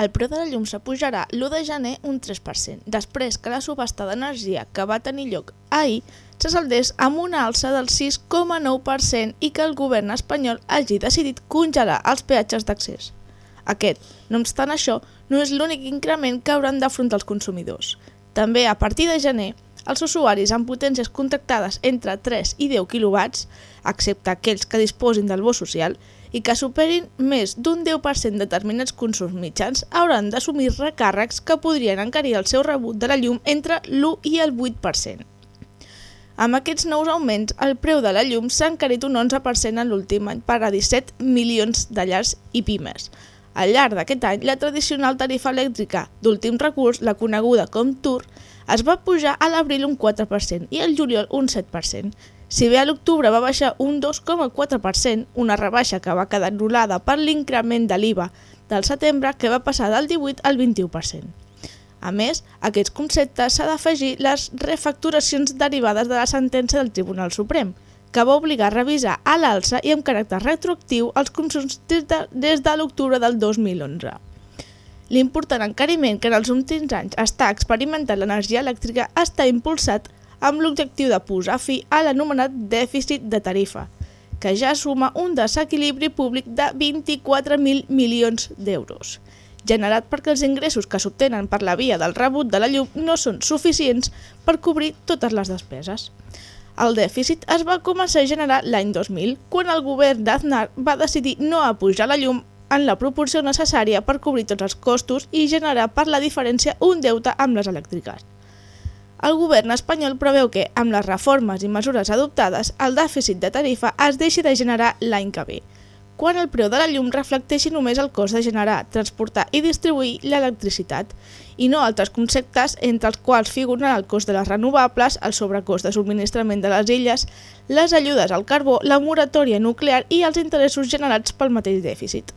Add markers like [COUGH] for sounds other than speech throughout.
El preu de la llum s'apujarà l'1 de gener un 3%, després que la subhasta d'energia que va tenir lloc ahir se saldés amb una alça del 6,9% i que el govern espanyol hagi decidit congelar els peatges d'accés. Aquest, no obstant això, no és l'únic increment que hauran d'afrontar els consumidors. També, a partir de gener, els usuaris amb potències contractades entre 3 i 10 kW, excepte aquells que disposin del bo social, i que superin més d'un 10% determinats consums mitjans hauran d'assumir recàrrecs que podrien encarir el seu rebut de la llum entre l'1 i el 8%. Amb aquests nous augments, el preu de la llum s'ha encarit un 11% en l'últim any per a 17 milions de llars i pimes. Al llarg d'aquest any, la tradicional tarifa elèctrica d'últim recurs, la coneguda com TUR, es va pujar a l'abril un 4% i al juliol un 7%. Si bé a l'octubre va baixar un 2,4%, una rebaixa que va quedar anul·lada per l'increment de l'IVA del setembre que va passar del 18 al 21%. A més, a aquests conceptes s'ha d'afegir les refacturacions derivades de la sentència del Tribunal Suprem, que va obligar a revisar a l'alça i amb caràcter retroactiu els consums des de, des de l'octubre del 2011. L'important encariment que en els últims anys està experimentant l'energia elèctrica està impulsat amb l'objectiu de posar fi a l'anomenat dèficit de tarifa, que ja suma un desequilibri públic de 24.000 milions d'euros, generat perquè els ingressos que s'obtenen per la via del rebut de la llum no són suficients per cobrir totes les despeses. El dèficit es va començar a generar l'any 2000, quan el govern d'Aznar va decidir no apujar la llum en la proporció necessària per cobrir tots els costos i generar per la diferència un deute amb les elèctriques. El govern espanyol preveu que, amb les reformes i mesures adoptades, el dèficit de tarifa es deixi de generar l'any que ve, quan el preu de la llum reflecteixi només el cost de generar, transportar i distribuir l'electricitat, i no altres conceptes entre els quals figuren el cost de les renovables, el sobrecost de subministrament de les illes, les ajudes al carbó, la moratòria nuclear i els interessos generats pel mateix dèficit.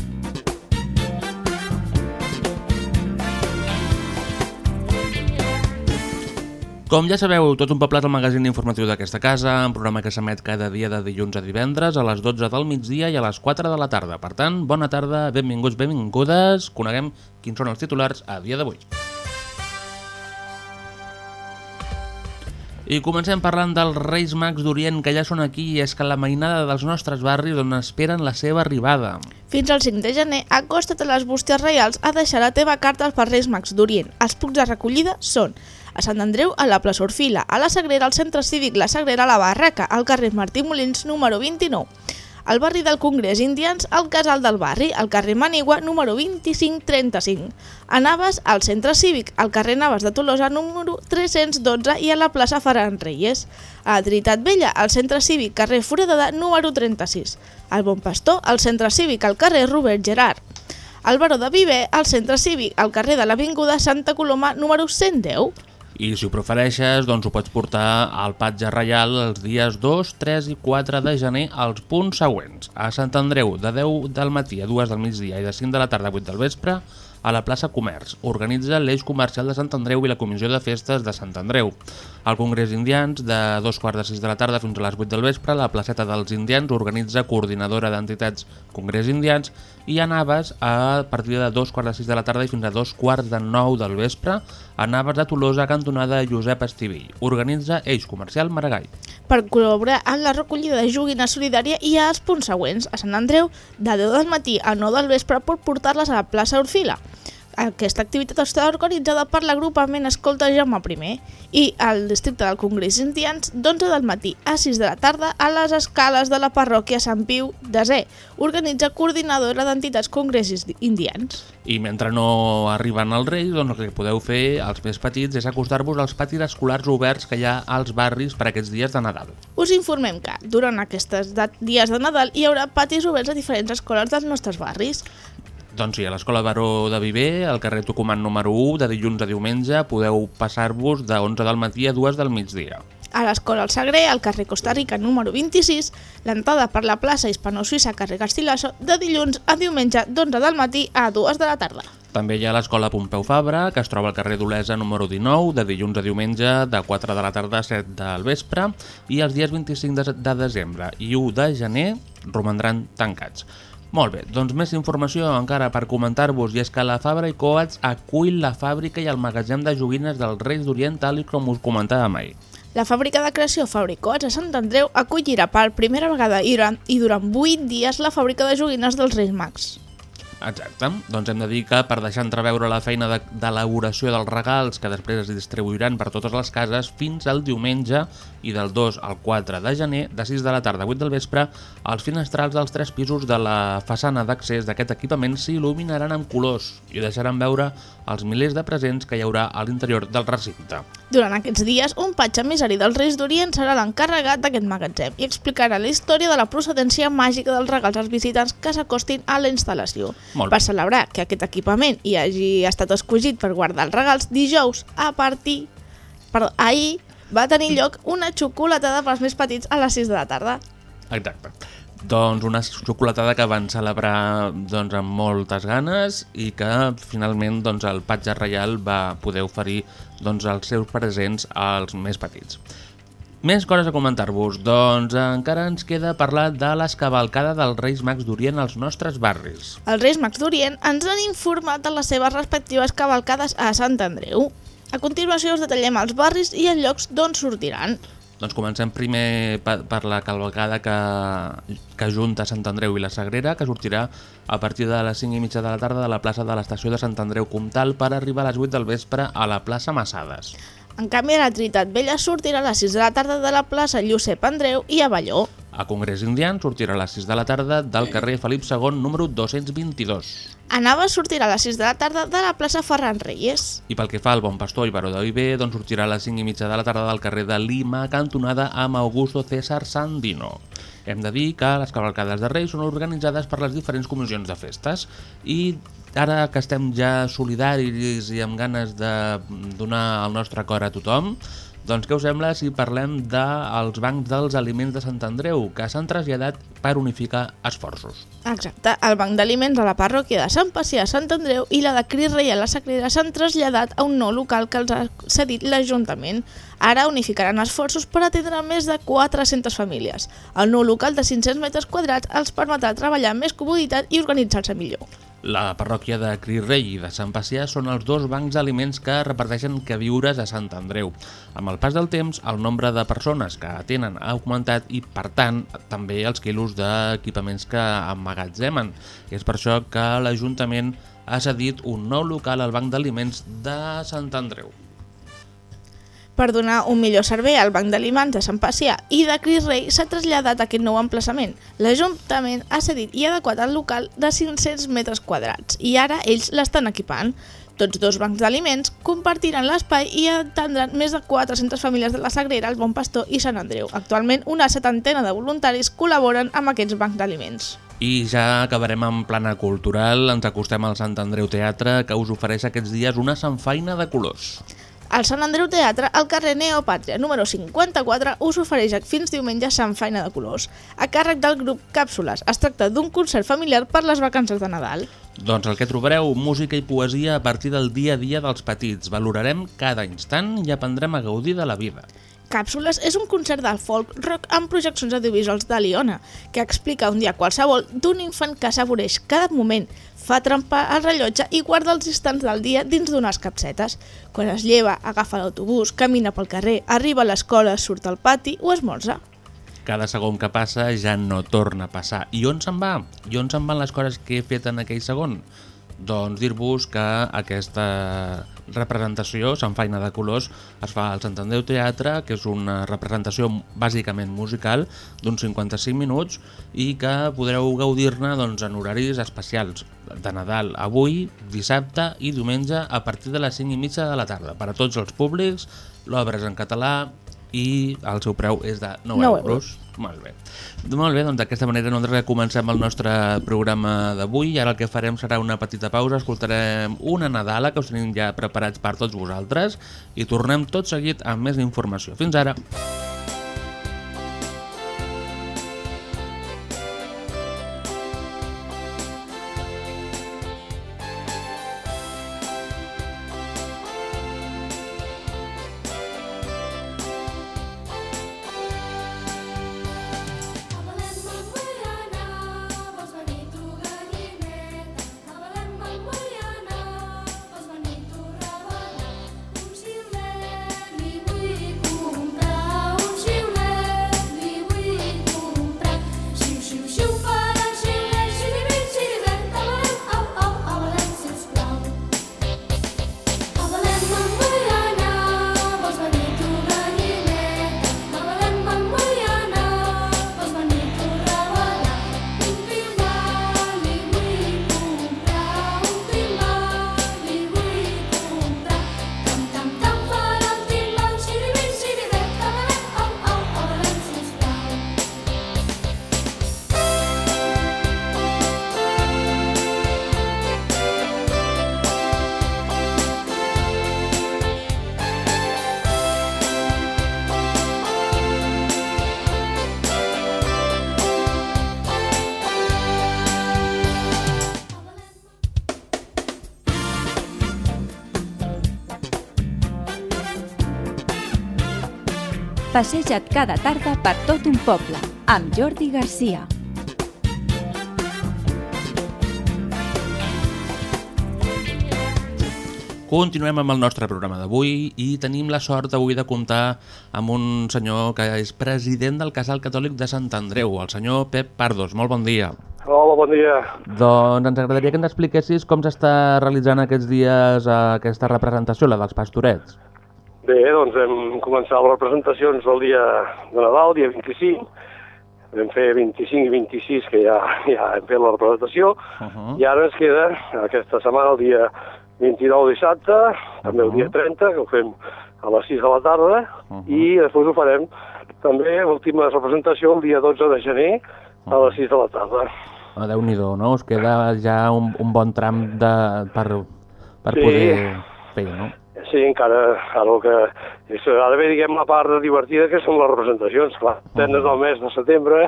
Com ja sabeu, tot un poble és el magazín informatiu d'aquesta casa, un programa que s'emet cada dia de dilluns a divendres a les 12 del migdia i a les 4 de la tarda. Per tant, bona tarda, benvinguts, benvingudes, coneguem quins són els titulars a dia d'avui. I comencem parlant dels Reis Mags d'Orient que ja són aquí i és que la mainada dels nostres barris on esperen la seva arribada. Fins al 5 de gener, a les bústies reials a deixar la teva carta als Reis Mags d'Orient. Els punts de recollida són a Sant Andreu, a la plaça Orfila, a la Sagrera, al centre cívic La Sagrera, a la Barraca, al carrer Martí Molins, número 29, al barri del Congrés Indians, al Casal del Barri, al carrer Manigua, número 2535, a Navas, al centre cívic, al carrer Navas de Tolosa, número 312 i a la plaça Ferran Reyes, a la Trinitat Vella, al centre cívic, carrer Foradada, número 36, al Bon Pastor, al centre cívic, al carrer Robert Gerard, al Baró de Viver, al centre cívic, al carrer de l'Avinguda Santa Coloma, número 110, I si ho prefereixes, doncs ho pots portar al Patge Reial els dies 2, 3 i 4 de gener als punts següents. A Sant Andreu, de 10 del matí a 2 del migdia i de 5 de la tarda a 8 del vespre, a la plaça Comerç. Organitza l'Eix Comercial de Sant Andreu i la Comissió de Festes de Sant Andreu. Al Congrés Indians, de 2 quarts de 6 de la tarda fins a les 8 del vespre, la placeta dels Indians organitza coordinadora d'entitats Congrés Indians i a Naves a partir de 2 quarts de 6 de la tarda i fins a 2 quarts de 9 del vespre a Naves de Tolosa, cantonada Josep Estivill. Organitza Eix Comercial Maragall. per col·laborar en la recollida de joguina solidària i als punts següents, a Sant Andreu, de 10 del matí a 9 del vespre per portar-les a la plaça Orfila. Aquesta activitat està organitzada per l'agrupament Escolta Jaume I i al districte del Congrés Indians d'11 del matí a 6 de la tarda a les escales de la parròquia Sant Piu de Zé. Organitza coordinadora d'entitats congressis indians. I mentre no arriben als Reis, doncs el que podeu fer, els més petits, és acostar-vos als patis escolars oberts que hi ha als barris per aquests dies de Nadal. Us informem que durant aquests dies de Nadal hi haurà patis oberts a diferents escoles dels nostres barris. Doncs sí, a l'Escola Baró de Viver, al carrer Tucumán número 1, de dilluns a diumenge, podeu passar-vos de 11 del matí a 2 del migdia. A l'escola El Sagrer, al carrer Costa Rica número 26, l'entrada per la plaça Hispano-Suïssa carrer Garcilaso, de dilluns a diumenge d'11 del matí a 2 de la tarda. També hi ha l'Escola Pompeu Fabra, que es troba al carrer d'Olesa número 19, de dilluns a diumenge, de 4 de la tarda a 7 del vespre, i els dies 25 de, de desembre i 1 de gener romandran tancats. Molt bé, doncs més informació encara per comentar-vos, i és que la Fabra i Coats acull la fàbrica i el magatzem de joguines dels Reis d'Orient, tal i com us comentàvem ahir. La fàbrica de creació Fabricots a Sant Andreu acollirà per primera vegada i durant, i durant 8 dies la fàbrica de joguines dels Reis Mags. Exacte. Doncs hem de dir que per deixar entreveure la feina de- d'elaboració dels regals que després es distribuiran per totes les cases fins al diumenge i del 2 al 4 de gener, de 6 de la tarda a 8 del vespre, els finestrals dels tres pisos de la façana d'accés d'aquest equipament s'il·luminaran amb colors i deixaran veure els milers de presents que hi haurà a l'interior del recinte. Durant aquests dies, un patge emissari dels Reis d'Orient serà l'encarregat d'aquest magatzem i explicarà la història de la procedència màgica dels regals als visitants que s'acostin a la instal·lació. Per celebrar que aquest equipament hi hagi estat escollit per guardar els regals, dijous, a partir... Perdó, ahir va tenir lloc una xocolatada pels més petits a les 6 de la tarda. Exacte. Doncs una xocolatada que van celebrar doncs, amb moltes ganes i que finalment doncs, el patge reial va poder oferir doncs, els seus presents als més petits. Més coses a comentar-vos. Doncs encara ens queda parlar de l'escavalcada dels Reis Mags d'Orient als nostres barris. Els Reis Mags d'Orient ens han informat de les seves respectives cavalcades a Sant Andreu. A continuació us detallem els barris i els llocs d'on sortiran. Doncs comencem primer per, la cavalcada que, que junta Sant Andreu i la Sagrera, que sortirà a partir de les 5 i mitja de la tarda de la plaça de l'estació de Sant Andreu Comtal per arribar a les 8 del vespre a la plaça Massades. En canvi, la Trinitat Vella sortirà a les 6 de la tarda de la plaça Llucep Andreu i a Balló. A Congrés Indian sortirà a les 6 de la tarda del carrer Felip II número 222. A Navas sortirà a les 6 de la tarda de la plaça Ferran Reyes. I pel que fa al Bon Pastor i Baró de Viver, doncs sortirà a les 5 i mitja de la tarda del carrer de Lima, cantonada amb Augusto César Sandino. Hem de dir que les cavalcades de Reis són organitzades per les diferents comissions de festes i ara que estem ja solidaris i amb ganes de donar el nostre cor a tothom, doncs què us sembla si parlem dels bancs dels aliments de Sant Andreu, que s'han traslladat per unificar esforços. Exacte, el banc d'aliments de la parròquia de Sant Pacià a Sant Andreu i la de Cris Rei a la Sagrera s'han traslladat a un nou local que els ha cedit l'Ajuntament. Ara unificaran esforços per atendre més de 400 famílies. El nou local de 500 metres quadrats els permetrà treballar amb més comoditat i organitzar-se millor. La parròquia de Cris Rei i de Sant Pacià són els dos bancs d'aliments que reparteixen queviures a Sant Andreu. Amb el pas del temps, el nombre de persones que atenen ha augmentat i, per tant, també els quilos d'equipaments que emmagatzemen. És per això que l'Ajuntament ha cedit un nou local al banc d'aliments de Sant Andreu. Per donar un millor servei al Banc d'Aliments de Sant Pacià i de Cris Rei s'ha traslladat a aquest nou emplaçament. L'Ajuntament ha cedit i adequat el local de 500 metres quadrats i ara ells l'estan equipant. Tots dos bancs d'aliments compartiran l'espai i atendran més de 400 famílies de la Sagrera, el Bon Pastor i Sant Andreu. Actualment, una setantena de voluntaris col·laboren amb aquests bancs d'aliments. I ja acabarem amb plana cultural, ens acostem al Sant Andreu Teatre, que us ofereix aquests dies una sanfaina de colors. Al Sant Andreu Teatre, al carrer Neopàtria número 54, us ofereix fins diumenge Sant Faina de Colors, a càrrec del grup Càpsules. Es tracta d'un concert familiar per les vacances de Nadal. Doncs el que trobareu, música i poesia a partir del dia a dia dels petits. Valorarem cada instant i aprendrem a gaudir de la vida. Càpsules és un concert del folk rock amb projeccions audiovisuals de Liona, que explica un dia qualsevol d'un infant que s'avoreix cada moment, fa trampar el rellotge i guarda els instants del dia dins d'unes capsetes. Quan es lleva, agafa l'autobús, camina pel carrer, arriba a l'escola, surt al pati o esmorza. Cada segon que passa ja no torna a passar. I on se'n va? I on se'n van les coses que he fet en aquell segon? Doncs dir-vos que aquesta representació, Sant Faina de Colors, es fa al Sant Andreu Teatre, que és una representació bàsicament musical d'uns 55 minuts i que podreu gaudir-ne doncs, en horaris especials de Nadal avui, dissabte i diumenge a partir de les 5 i mitja de la tarda. Per a tots els públics, l'obra és en català i el seu preu és de 9, 9 euros. Molt bé. Molt bé, doncs d'aquesta manera nosaltres comencem el nostre programa d'avui i ara el que farem serà una petita pausa, escoltarem una Nadala que us tenim ja preparats per tots vosaltres i tornem tot seguit amb més informació. Fins ara! Avalem Passeja't cada tarda per tot un poble, amb Jordi Garcia. Continuem amb el nostre programa d'avui i tenim la sort avui de comptar amb un senyor que és president del Casal Catòlic de Sant Andreu, el senyor Pep Pardos. Molt bon dia. Hola, bon dia. Doncs ens agradaria que ens expliquessis com s'està realitzant aquests dies eh, aquesta representació, la dels pastorets. Bé, doncs hem començat les representacions el dia de Nadal, dia 25. Vam fer 25 i 26, que ja, ja hem fet la representació. Uh -huh. I ara ens queda aquesta setmana, el dia 29 dissabte, també el dia 30, que ho fem a les 6 de la tarda, Uh-huh. i després ho farem també l'última representació el dia 12 de gener a les 6 de la tarda. Oh, Déu-n'hi-do, no? Us queda ja un, un bon tram de, per, per Sí. poder fer, no? Sí, encara, ara el que... Ha d'haver, diguem, la part divertida que són les representacions, clar. Tenes del mes de setembre,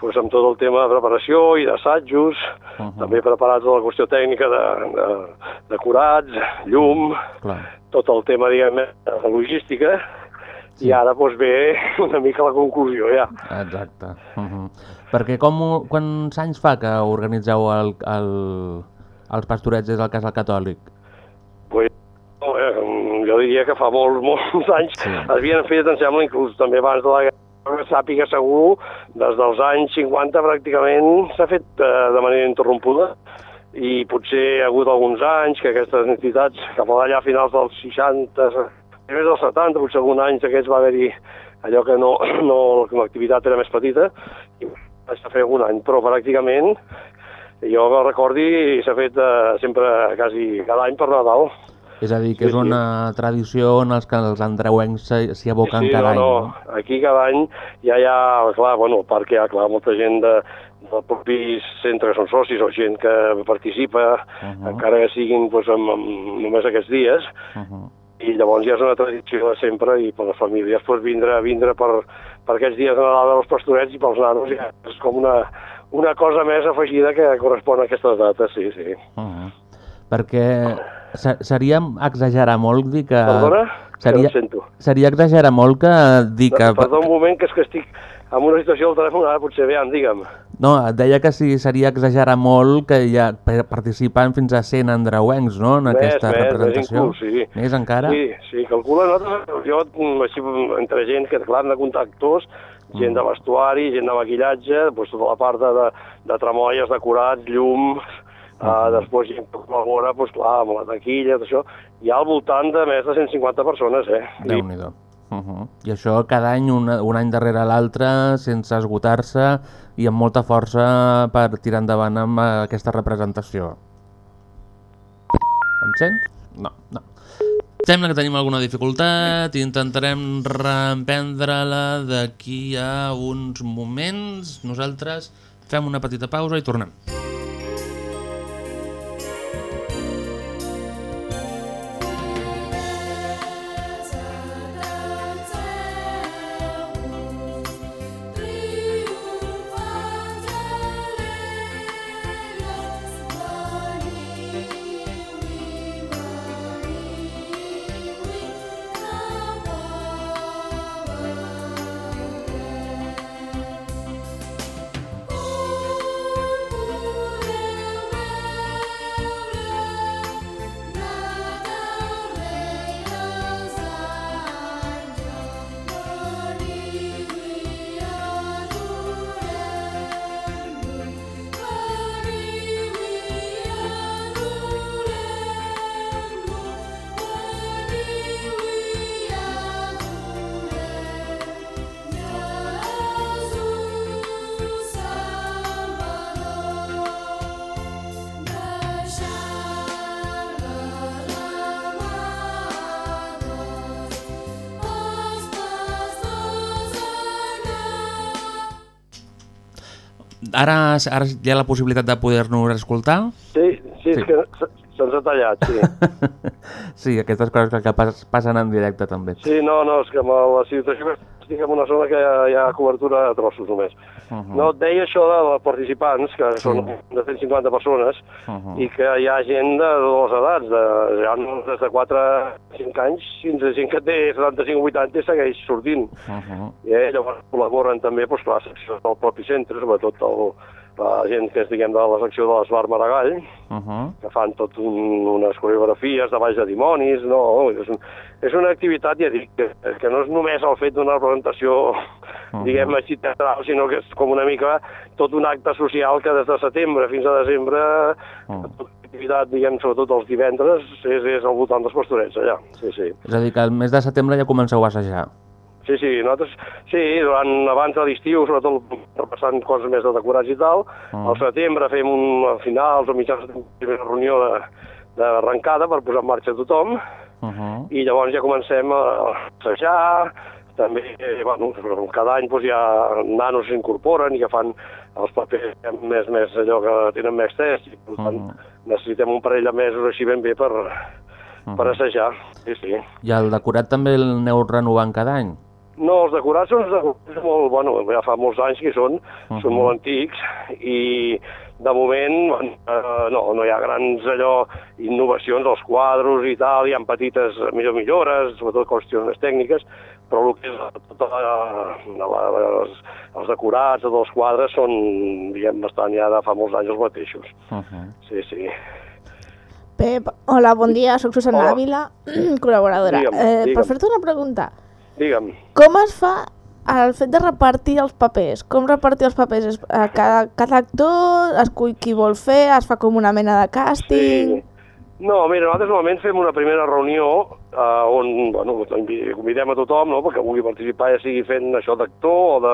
doncs amb tot el tema de preparació i d'assajos, Uh-huh. també preparats de la qüestió tècnica de, de, decorats, llum, Clar. tot el tema, diguem, de logística, i ara doncs ve una mica la conclusió ja. Exacte. Uh -huh. Perquè com, quants anys fa que organitzeu el, el, els pastorets des del Casal Catòlic? Pues, jo diria que fa molts, [LAUGHS] molts anys Sí. havien fet, em sembla, inclús també abans de la guerra, que sàpiga segur, des dels anys 50 pràcticament s'ha fet eh, de manera interrompuda i potser ha hagut alguns anys que aquestes entitats, cap allà a finals dels 60, primers dels 70, potser algun any d'aquests va haver-hi allò que no, [CLEARS THROAT] no l'activitat era més petita, i s'ha fet algun any, però pràcticament jo que recordi s'ha fet eh, sempre quasi cada any per Nadal. És a dir, que Sí, és sí. una tradició en els que els andreuencs s'hi aboquen sí, cada no, any. no. Aquí cada any ja hi ha, clar, bueno, perquè hi ha clar, molta gent de, del propi centre són socis o gent que participa, Uh -huh. encara que siguin doncs, amb, amb, només aquests dies, Uh -huh. i llavors ja és una tradició de sempre i per les famílies pues, vindre, vindre per, per aquests dies de Nadal dels pastorets i pels nanos ja és com una, una cosa més afegida que correspon a aquestes dates, sí, sí. Uh -huh. Perquè se- seria exagerar molt dir que... Perdona? Que no Seria, et sento. seria exagerar molt que dir que... Perdó un moment, que és que estic en una situació del telèfon, ara potser bé, digue'm. No, et deia que sí, seria exagerar molt que ja pe- participen fins a 100 andreuencs, no?, en Més, aquesta més, més representació. inclús, sí. Més encara? Sí, sí, calcula, nosaltres, jo, així, entre gent que, clar, hem de comptar actors, gent Mm. de vestuari, gent de maquillatge, doncs tota la part de, de, de tremolles, decorats, llums, Uh, després gent que col·labora, doncs clar, amb la taquilla, tot això, hi ha al voltant de més de 150 persones, eh? déu nhi uh -huh. I això cada any, un, un any darrere l'altre, sense esgotar-se i amb molta força per tirar endavant amb eh, aquesta representació. Em sents? No, no. Sembla que tenim alguna dificultat, intentarem reemprendre-la d'aquí a uns moments. Nosaltres fem una petita pausa i tornem. Ara, ara hi ha la possibilitat de poder-nos escoltar? Sí, sí, Sí. és que se- se'ns ha tallat, sí. [LAUGHS] sí, aquestes coses que, que pas- passen en directe també. Sí, no, no, és que amb la situació estic en una zona que hi ha, cobertura a trossos només. Uh -huh. No, et deia això de les participants, que Sí. són de 150 persones, Uh -huh. i que hi ha gent de les edats, de, hi ha des de 4 a 5 anys fins a gent que té 75 o 80 i segueix sortint. Uh -huh. I eh, llavors col·laboren també doncs, clar, seccions del propi centre, sobretot el, la gent que és, diguem, de la secció de l'Esbar Maragall, Uh -huh. que fan tot un, unes coreografies de balls de dimonis, no, és, un, és una activitat, ja dic, que, que no és només el fet d'una representació, Mhm. diguem així, teatral, sinó que és com una mica tot un acte social que des de setembre fins a desembre, Mhm. tota l'activitat, diguem, sobretot els divendres, és, és al voltant dels pastorets, allà, sí, sí. És a dir, que el mes de setembre ja comenceu a assajar. Sí, sí, nosaltres, sí, durant, abans de l'estiu, sobretot repassant coses més de decorats i tal, Mm. al setembre fem un, a finals o mitjans de primera reunió d'arrencada per posar en marxa tothom, Uh -huh. i llavors ja comencem a assajar, també, eh, bueno, cada any doncs, ja nanos s'incorporen i que fan els papers més, més allò que tenen més test, i per tant Mhm. necessitem un parell de mesos així ben bé per, per assajar, sí, sí. I el decorat també el aneu renovant cada any? No, els decorats són molt, bueno, ja fa molts anys que són, uh -huh. són Mhm. molt antics i de moment eh, no, no hi ha grans allò innovacions als quadros i tal, hi ha petites millor millores, sobretot qüestions tècniques, però el que és tota la, la, la, els, els decorats dels quadres són, diguem, bastant ja de fa molts anys els mateixos. Uh -huh. Sí, sí. Pep, hola, bon dia, sóc Susana Hola. Ávila, [CLEARS THROAT] col·laboradora. Digue'm, eh, per fer-te una pregunta, Digue'm. com es fa el fet de repartir els papers? Com repartir els papers? Eh, Cada, cada actor escull qui vol fer, es fa com una mena de càsting... Sí. No, mira, nosaltres normalment fem una primera reunió eh, on bueno, invi- convidem a tothom no, perquè vulgui participar, ja sigui fent això d'actor o, de,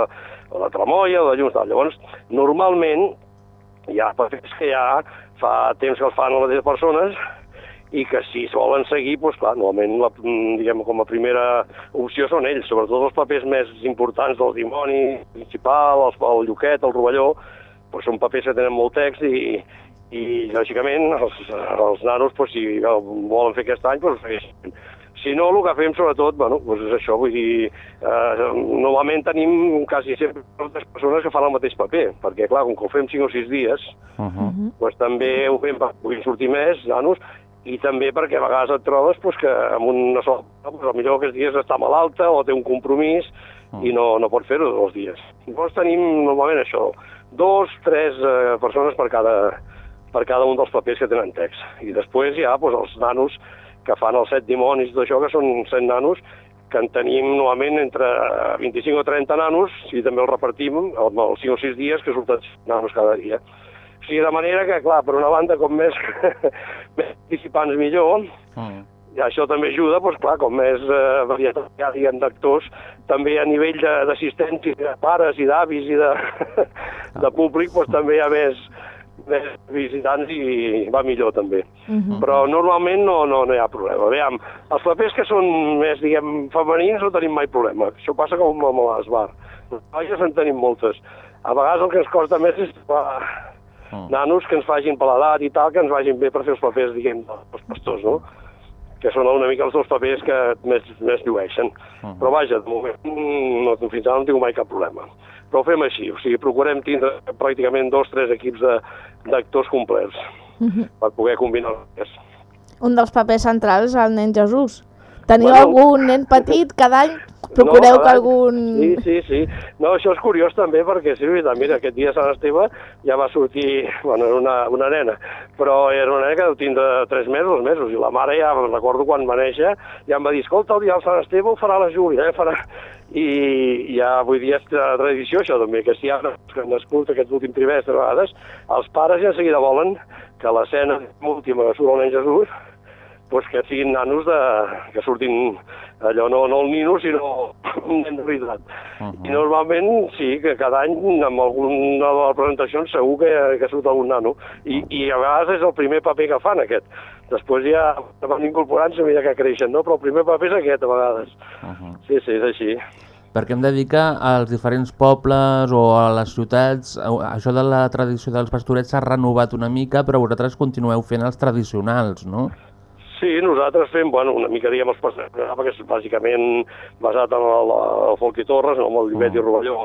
o de tramoia o de llums. Tal. Llavors, normalment, hi ha papers que ja fa temps que els fan les mateixes persones i que si es volen seguir, doncs clar, normalment la, diguem, com a primera opció són ells, sobretot els papers més importants del dimoni principal, el, el lluquet, el rovelló, doncs són papers que tenen molt text i, i lògicament els, els nanos, doncs, si volen fer aquest any, doncs ho segueixen. Si no, el que fem sobretot, bueno, doncs és això, vull dir, eh, normalment tenim quasi sempre moltes persones que fan el mateix paper, perquè clar, com que ho fem 5 o 6 dies, Uh -huh. doncs també ho fem perquè puguin sortir més nanos i també perquè a vegades et trobes doncs, que amb una sola doncs, potser aquests dies està malalta o té un compromís i no, no pot fer-ho dos dies. Llavors tenim normalment això, dos, tres eh, persones per cada, per cada un dels papers que tenen text. I després hi ha doncs, els nanos que fan els set dimonis d'això, que són set nanos, que en tenim normalment entre 25 o 30 nanos, i també els repartim amb els 5 o 6 dies, que surten nanos cada dia. O sigui, de manera que, clar, per una banda, com més, [LAUGHS] més participants millor, Mm. i això també ajuda, doncs, clar, com més eh, varietat hi ha, diguem, d'actors, també a nivell de- d'assistents i de pares i d'avis i de, [LAUGHS] de públic, doncs, també hi ha més, més visitants i va millor també. Mhm. Però normalment no, no, no hi ha problema. Aviam, els papers que són més, diguem, femenins no tenim mai problema. Això passa com amb l'esbar. Noies en tenim moltes. A vegades el que ens costa més és trobar Mm. nanos que ens facin per l'edat i tal, que ens vagin bé per fer els papers, diguem, dels pastors, no? que són una mica els dos papers que més, més llueixen. Mhm. Però vaja, de moment, mm, no, fins ara no tinc mai cap problema. Però ho fem així, o sigui, procurem tindre pràcticament dos, tres equips de- d'actors complets Mhm. per poder combinar els papers. Un dels papers centrals, el nen Jesús. Teniu Bueno, algun nen petit cada any? Procureu No, que algun... Sí, sí, sí. No, això és curiós també perquè, sí, mira, aquest dia a Sant Esteve ja va sortir, bueno, era una, una nena, però era una nena que deu tindre tres mesos, dos mesos, i la mare ja, recordo quan va néixer, ja em va dir, escolta, el dia del Sant Esteve ho farà la Júlia, eh, farà... I ja vull dir, és tradició això també, que si ha que han nascut aquest últim trimestre a vegades, els pares ja en seguida volen que l'escena última que surt el nen Jesús pues que siguin nanos de, que surtin allò, no, no el nino, sinó un nen de veritat. I normalment sí, que cada any amb alguna de les presentacions segur que, que surt algun nano. I, I a vegades és el primer paper que fan aquest. Després ja van incorporant-se a mesura que creixen, no? però el primer paper és aquest a vegades. Mhm. Sí, sí, és així. Perquè em dedica als diferents pobles o a les ciutats. a- Això de la tradició dels pastorets s'ha renovat una mica, però vosaltres continueu fent els tradicionals, no? Sí, nosaltres fem, bueno, una mica, diguem, els passeig, que és bàsicament basat en el, el Folk i Torres, no, amb el Llobet i Rovelló,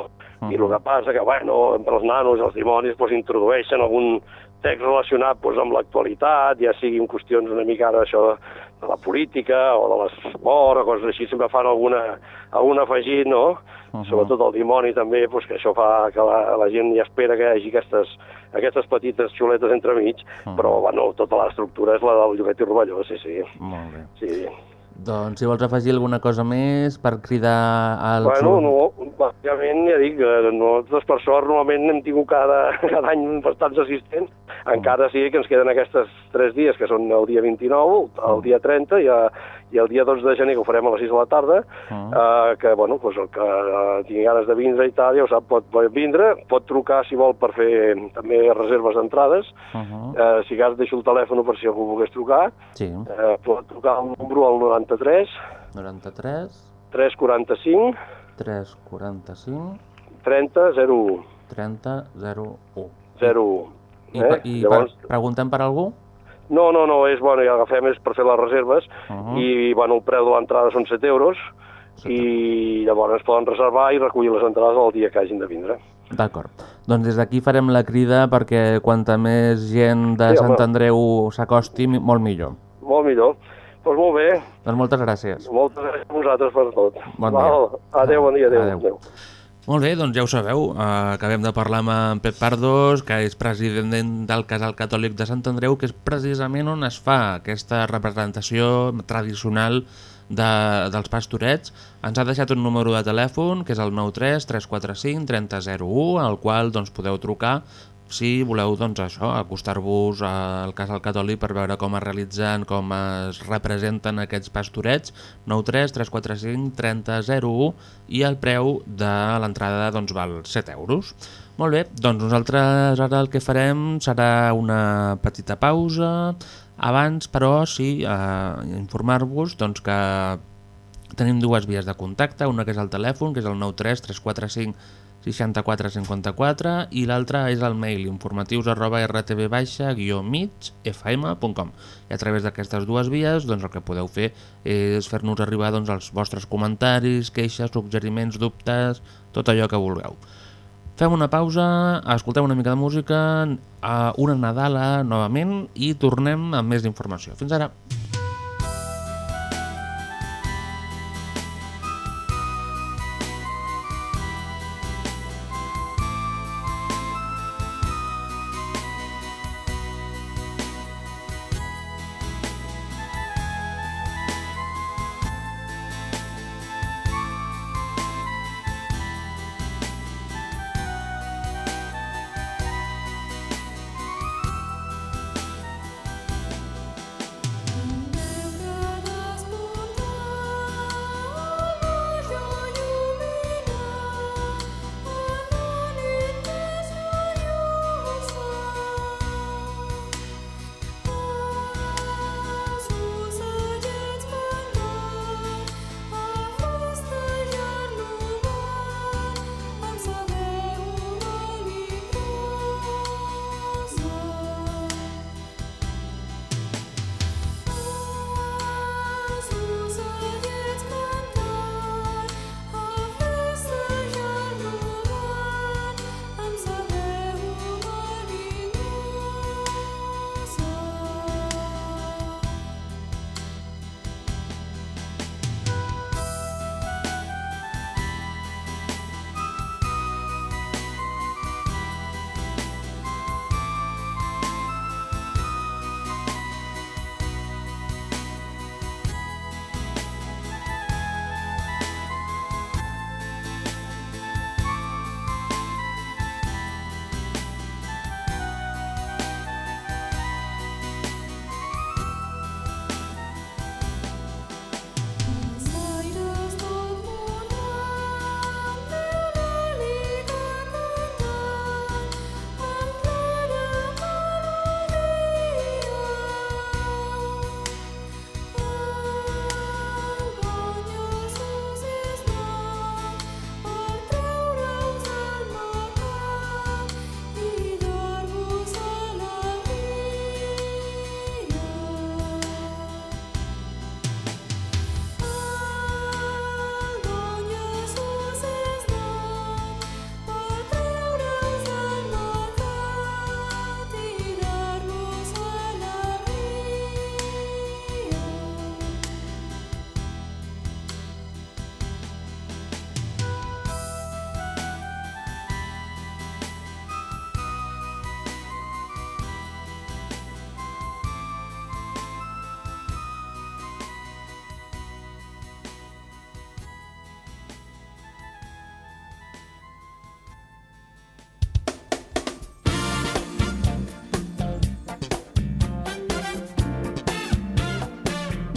i el que passa que, bueno, entre els nanos i els dimonis pues, introdueixen algun text relacionat pues, amb l'actualitat, ja siguin qüestions una mica ara això de la política o de l'esport o coses així, sempre fan alguna, algun afegit, no? Mhm. Sobretot el dimoni també, pues, que això fa que la, la gent ja espera que hi hagi aquestes, aquestes petites xuletes entremig, Mhm. però bueno, tota l'estructura és la del Llobet i Rovelló, sí, sí. Molt bé. sí. Doncs si vols afegir alguna cosa més per cridar al... Bueno, no, dic, eh, nosaltres per sort normalment hem tingut cada, [LAUGHS] cada any bastants assistents, encara sí que ens queden aquests tres dies, que són el dia 29, el dia 30 i, a, i el dia 12 de gener, que ho farem a les 6 de la tarda, Mm. eh, que, bueno, doncs el que eh, tingui ganes de vindre i tal, ja ho sap, pot, pot vindre, pot trucar si vol per fer també reserves d'entrades, Uh -huh. eh, si cas deixo el telèfon per si algú volgués trucar, Sí, eh, pot trucar al número al 93 93, 345 345, 30 01. 30, 01. 01. I, Eh? i Llavors, per, preguntem per algú? no, no, no, és bueno, ja agafem és per fer les reserves Uh -huh. i bueno, el preu de l'entrada són 7 euros i llavors es poden reservar i recollir les entrades el dia que hagin de vindre. D'acord. Doncs des d'aquí farem la crida perquè quanta més gent de Sí, Sant home. Andreu s'acosti, molt millor. Molt millor. Doncs pues molt bé, Doncs moltes gràcies. moltes gràcies a vosaltres per tot. Bon Val. dia. Adéu, bon dia, adéu. Adéu. adéu. Molt bé, doncs ja ho sabeu. Uh, acabem de parlar amb Pep Pardos, que és president del Casal Catòlic de Sant Andreu, que és precisament on es fa aquesta representació tradicional de, dels pastorets. Ens ha deixat un número de telèfon, que és el 93 345 3001, al qual doncs, podeu trucar si voleu doncs, això acostar-vos al Casal Catòlic per veure com es realitzen, com es representen aquests pastorets, 93 345 3001 i el preu de l'entrada doncs, val 7 euros. Molt bé, doncs nosaltres ara el que farem serà una petita pausa. Abans, però, sí, eh, informar-vos doncs, que tenim dues vies de contacte, una que és el telèfon, que és el 93 345 64 54 i l'altra és el mail informatius arroba rtv-migfm.com i a través d'aquestes dues vies doncs, el que podeu fer és fer-nos arribar doncs, els vostres comentaris, queixes, suggeriments, dubtes, tot allò que vulgueu. Fem una pausa, escoltem una mica de música, una Nadala novament i tornem amb més informació. Fins ara!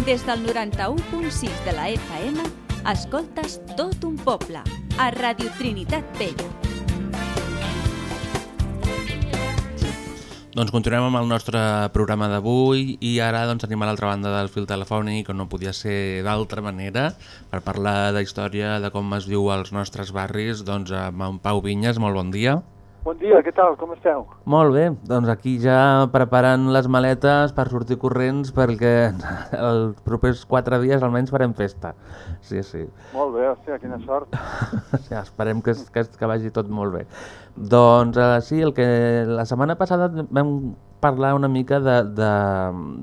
Des del 91.6 de la FM, escoltes tot un poble, a Radio Trinitat Vella. Doncs continuem amb el nostre programa d'avui i ara doncs, tenim a l'altra banda del fil telefònic, que no podia ser d'altra manera, per parlar de història, de com es viu als nostres barris, doncs amb en Pau Vinyes, molt bon dia. Bon dia, què tal? Com esteu? Molt bé, doncs aquí ja preparant les maletes per sortir corrents perquè [LAUGHS] els propers quatre dies almenys farem festa. Sí, sí. Molt bé, hòstia, quina sort. [LAUGHS] ja, esperem que, que, que vagi tot molt bé. Doncs eh, sí, el que la setmana passada vam parlar una mica de, de,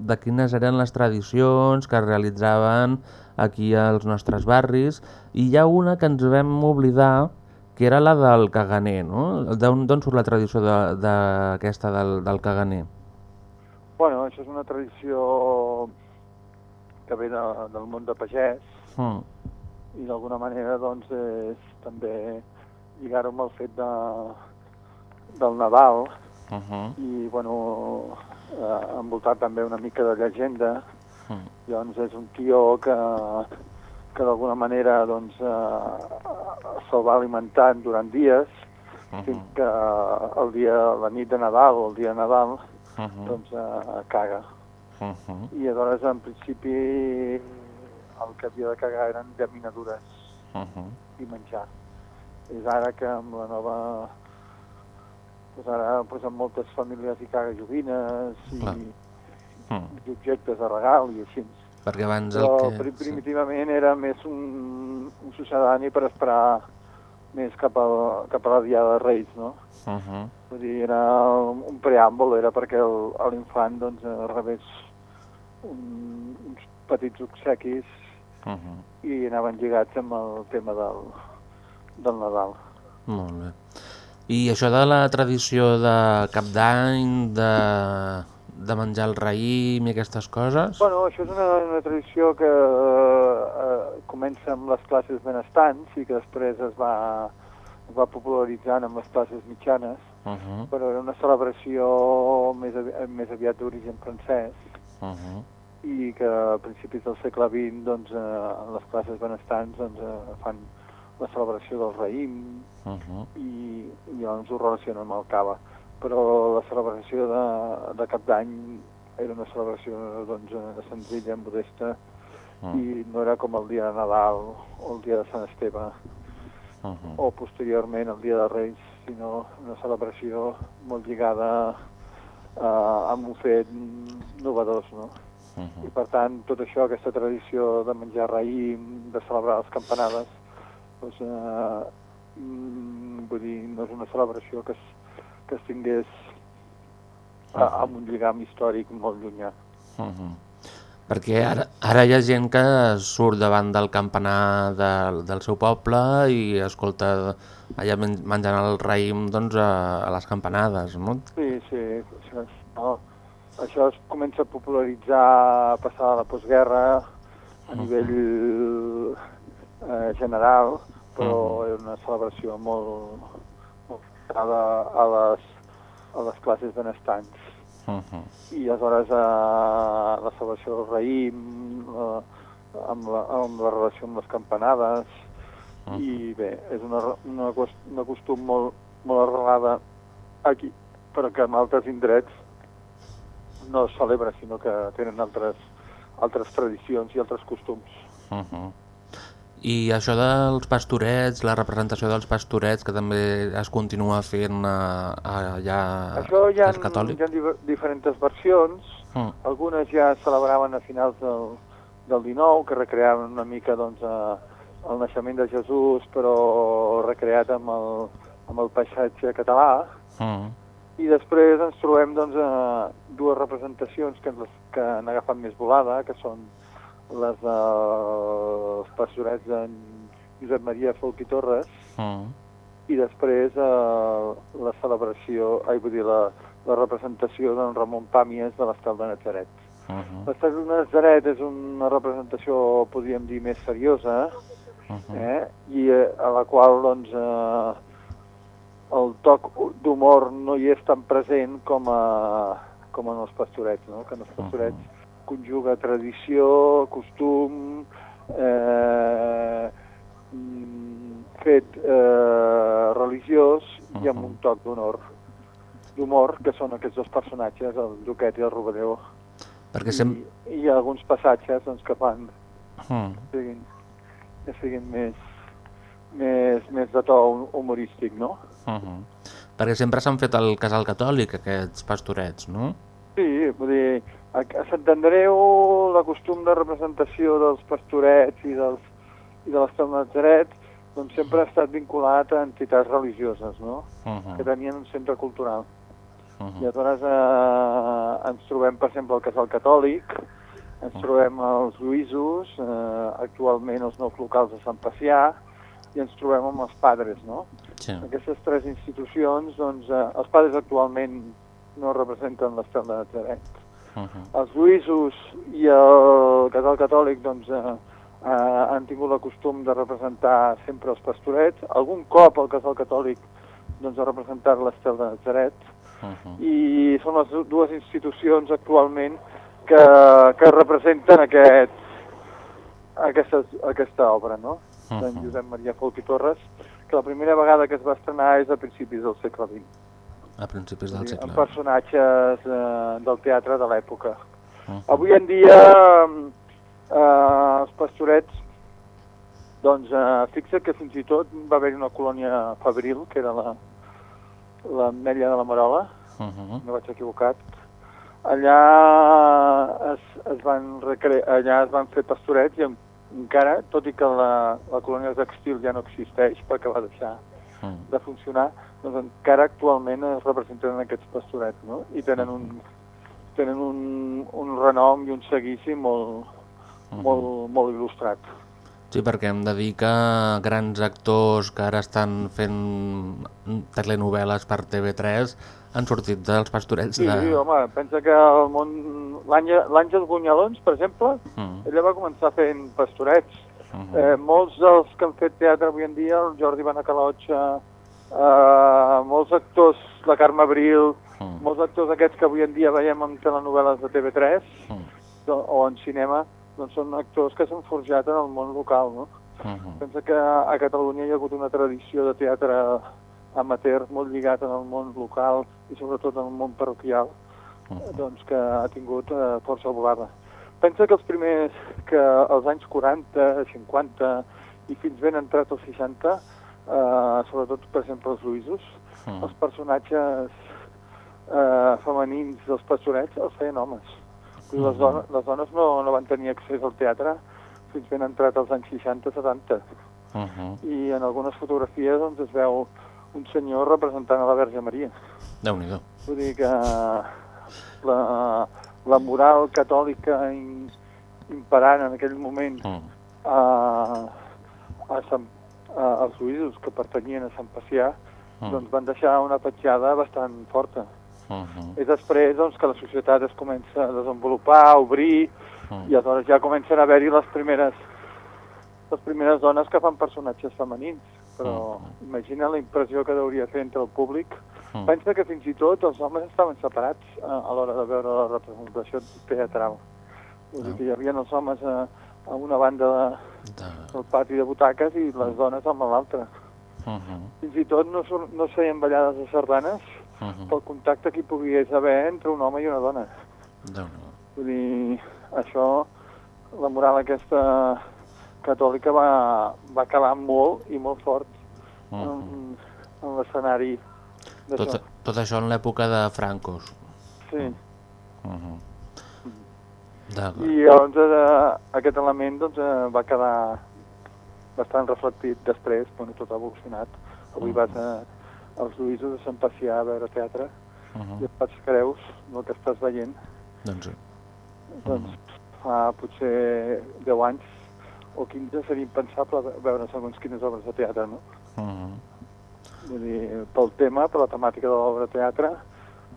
de quines eren les tradicions que es realitzaven aquí als nostres barris i hi ha una que ens vam oblidar que era la del caganer, no? D'on surt la tradició de- d'aquesta de, del, del caganer? Bueno, això és una tradició que ve de, del món de pagès Mm. i d'alguna manera doncs és també lligar-ho amb el fet de, del Nadal Uh -huh. i bueno, eh, envoltat també una mica de llegenda Mm. doncs és un tio que, que d'alguna manera doncs, eh, se'l va alimentant durant dies fins que el dia, la nit de Nadal o el dia de Nadal Uh -huh. doncs eh, caga. Uh -huh. I aleshores, en principi, el que havia de cagar eren llaminadures Uh -huh. i menjar. És ara que amb la nova... Doncs ara pues, en moltes famílies hi caga joguines i, Clar. Mm. i objectes de regal i així. Perquè abans el Però que... pri- primitivament era més un, un sucedani per esperar més cap a, cap a la Diada de Reis, no? Uh -huh. Vull dir, era un, preàmbul, era perquè l'infant doncs, rebés un, uns petits obsequis Uh -huh. i anaven lligats amb el tema del, del Nadal. Molt bé. I això de la tradició de cap d'any, de, de menjar el raïm i aquestes coses? Bueno, això és una, una tradició que eh, comença amb les classes benestants i que després es va, es va popularitzant amb les classes mitjanes, Uh -huh. però era una celebració més, avi més aviat d'origen francès Uh -huh. i que a principis del segle XX doncs, eh, les classes benestants doncs, eh, fan la celebració del raïm Uh -huh. i, i llavors ho relacionen amb el cava. Però la celebració de, de cap d'any era una celebració doncs, senzilla, modesta, Mm. i no era com el dia de Nadal o el dia de Sant Esteve Uh -huh. o posteriorment el dia de Reis, sinó una celebració molt lligada eh, amb un fet novedós, no? Uh I -huh. per tant, tot això, aquesta tradició de menjar raïm, de celebrar les campanades, doncs, eh, mm, vull dir, no és una celebració que es, que es tingués amb un lligam històric molt llunyà. Uh -huh. Perquè ara, ara hi ha gent que surt davant del campanar de, del seu poble i escolta allà men menjant el raïm doncs, a, a les campanades, no? Sí, sí, això, és, no, això es comença a popularitzar passada la postguerra a nivell eh, general, però és una celebració molt, focada a les, a les classes benestants. Uh -huh. I aleshores eh, la celebració del raïm, eh, amb, la, amb la relació amb les campanades, i bé, és una, una, una costum molt, molt arrelada aquí, però que en altres indrets no es celebra, sinó que tenen altres, altres tradicions i altres costums. Uh -huh. I això dels pastorets, la representació dels pastorets, que també es continua fent uh, allà Això hi ha, als catòlics. hi ha diferents versions, Mm. algunes ja celebraven a finals del, del 19, que recreaven una mica doncs, eh, el naixement de Jesús, però recreat amb el, amb el paisatge català, Mm. i després ens trobem doncs, eh, dues representacions que, ens, que han agafat més volada, que són les dels pastorets d'en Josep Maria Folch i Torres, Mm. i després eh, la celebració, ai, vull dir, la, la representació d'en Ramon Pàmies de l'Estel de Nazaret. Uh -huh. L'Estel de Nazaret és una representació, podríem dir, més seriosa, Uh -huh. eh? i eh, a la qual doncs, eh, el toc d'humor no hi és tan present com, a, com en els pastorets, no? que en els pastorets conjuga tradició, costum, eh, mm, fet eh, religiós i amb un toc d'honor d'humor, que són aquests dos personatges, el Duquet i el Robadeu. Perquè sem... I, I alguns passatges doncs, que fan Mm. que siguin, que siguin més, més, més de to humorístic, no? Uh -huh. Perquè sempre s'han fet el casal catòlic, aquests pastorets, no? Sí, vull dir, a, a Sant Andreu la costum de representació dels pastorets i, dels, i de les Nazaret doncs sempre ha estat vinculat a entitats religioses, no? Uh -huh. Que tenien un centre cultural. Uh I -huh. aleshores eh, ens trobem, per exemple, al Casal Catòlic, ens trobem als Lluïsos, eh, actualment els nous locals de Sant Pacià, i ens trobem amb els padres, no? Sí. Aquestes tres institucions, doncs, eh, els padres actualment no representen l'estat de Nazaret. Uh -huh. Els Lluïsos i el Casal Catòlic, doncs, eh, eh, han tingut la costum de representar sempre els pastorets. Algun cop el Casal Catòlic doncs, ha representat l'estel de Nazaret Uh -huh. i són les du- dues institucions actualment que, que representen aquest, aquesta, aquesta obra, no? D'en Mhm. Josep Maria Folch i Torres, que la primera vegada que es va estrenar és a principis del segle XX, A principis del amb segle. personatges eh, del teatre de l'època. Uh -huh. Avui en dia eh, els pastorets doncs eh, fixa que fins i tot va haver una colònia fabril, que era la, l'Ametlla de la Marola, Uh -huh. no vaig equivocat. Allà es, es van recre... allà es van fer pastorets i en- encara, tot i que la, la colònia textil ja no existeix perquè va deixar Uh de funcionar, doncs encara actualment es representen aquests pastorets, no? I tenen un, tenen un, un renom i un seguici molt, molt, molt il·lustrat. Sí, perquè hem de dir que grans actors que ara estan fent telenovel·les per TV3 han sortit dels pastorets Sí, de... home, pensa que el món... l'Àngel Bunyalons, per exemple, Mm. ella va començar fent pastorets. Mhm. Eh, molts dels que han fet teatre avui en dia, el Jordi Banacalotxa, eh, molts actors, la Carme Abril, Mm. molts actors aquests que avui en dia veiem en telenovel·les de TV3 Mm. do- o en cinema, doncs són actors que s'han forjat en el món local, no? Mhm. Pensa que a Catalunya hi ha hagut una tradició de teatre amateur molt lligat en el món local i sobretot en el món parroquial, Mhm. doncs que ha tingut eh, força volada. Pensa que els primers, que als anys 40, 50 i fins ben entrat als 60, eh, sobretot, per exemple, els Lluïsos, Mhm. els personatges eh, femenins dels pastorets els feien homes. I les, dones, les dones no, no van tenir accés al teatre fins ben entrat als anys 60-70. Mhm. I en algunes fotografies doncs, es veu un senyor representant a la Verge Maria. Déu-n'hi-do. Vull dir que la, la moral catòlica in, imperant en aquell moment Mm. a, a Sant, a, als suïssos que pertanyien a Sant Pacià Mm. doncs van deixar una petjada bastant forta. Mhm. I després doncs, que la societat es comença a desenvolupar, a obrir, Mm. i aleshores ja comencen a haver-hi les primeres les primeres dones que fan personatges femenins. Però imagina la impressió que deuria fer entre el públic. Mm. Pensa que fins i tot els homes estaven separats a, a l'hora de veure la representació teatral. Vull dir que hi havia els homes a, a una banda de, De... del pati de butaques i les dones amb l'altra. Mhm. Fins i tot no, no es feien ballades de sardanes Mhm. pel contacte que hi pogués haver entre un home i una dona. Déu-n'hi-do. Vull dir, això, la moral aquesta catòlica va, va calar molt i molt fort Mhm. en, en l'escenari. Tot, tot això en l'època de Francos. Sí. Mhm. D'acord. I doncs eh, aquest element doncs, eh, va quedar bastant reflectit després, bueno, tot ha evolucionat. Avui vas a, als Lluïsos de Sant Pacià a veure teatre Mhm. i et fas creus el que estàs veient. Doncs sí. Doncs fa potser 10 anys o 15 seria impensable ve- veure segons quines obres de teatre, no? Mhm. Vull dir, pel tema, per la temàtica de l'obra de teatre,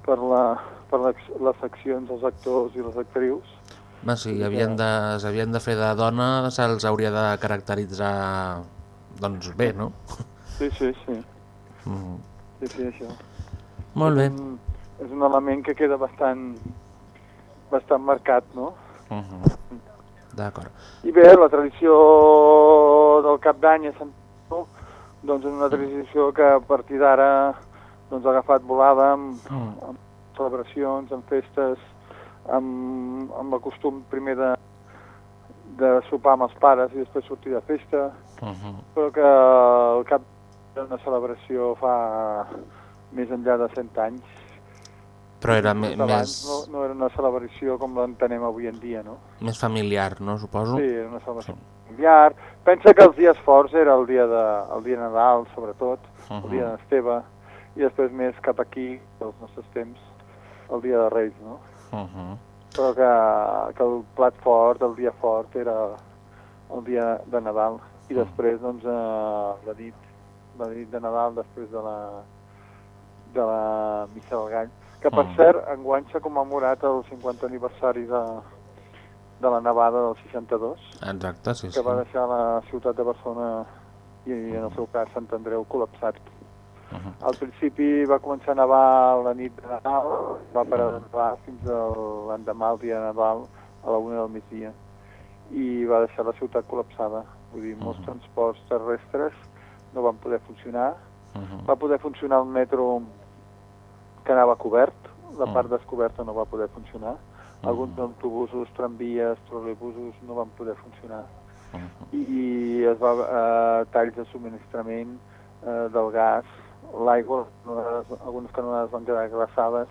per, la, per les, les seccions dels actors i les actrius. Va, si havien de, s'havien de fer de dona, se'ls hauria de caracteritzar doncs bé, no? Sí, sí, sí. Mhm. Sí, sí, això. Molt bé. És un, és un element que queda bastant, bastant marcat, no? Uh -huh. D'acord. I bé, la tradició del cap d'any a Sant doncs és una tradició que a partir d'ara doncs, ha agafat volada amb, Mm. amb celebracions, amb festes, amb, amb el costum primer de, de sopar amb els pares i després sortir de festa, Uh -huh. però que el cap era una celebració fa més enllà de 100 anys. Però era Abans més, no, no era una celebració com l'entenem avui en dia, no? més familiar, no, suposo? Sí, era una celebració familiar. Pensa que els dies forts era el dia de, el dia de Nadal, sobretot, Uh el dia d'Esteve, i després més cap aquí, dels nostres temps, el dia de Reis, no? Uh -huh. Però que, que el plat fort, el dia fort, era el dia de Nadal. I després, doncs, eh, la nit, la nit de Nadal, després de la, de la Missa del Gall, que per Mm. cert, enguany s'ha commemorat el 50 aniversari de, de la nevada del 62, Exacte, sí, que sí. va deixar la ciutat de Barcelona i, en el seu cas Sant Andreu col·lapsat. Uh -huh. Al principi va començar a nevar la nit de Nadal, va parar de nevar fins a l'endemà, el dia de Nadal, a la una del migdia, i va deixar la ciutat col·lapsada. Vull dir, molts Mhm. transports terrestres no van poder funcionar. Uh -huh. Va poder funcionar el metro que anava cobert, la Mhm. part descoberta no va poder funcionar. Alguns Mhm. autobusos, tramvies, troleibusos no van poder funcionar -huh. i, i es va eh, talls de subministrament eh, del gas, l'aigua, algunes canonades van quedar glaçades,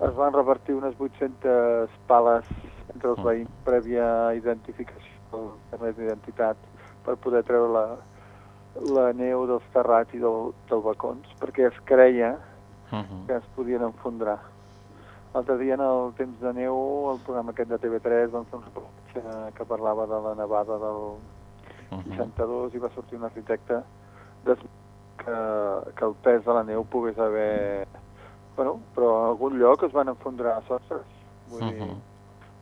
es van repartir unes 800 pales entre els veïns prèvia identificació del carnet d'identitat per poder treure la, la neu dels terrats i del, dels balcons, perquè es creia -huh. que es podien enfondrar. L'altre dia, en el temps de neu, el programa aquest de TV3 va fer un reportatge que parlava de la nevada del, Uh -huh. 62 i va sortir un arquitecte des... que, que el pes de la neu pogués haver... Bueno, però en algun lloc es van enfondrar sostres. Vull dir, Mhm.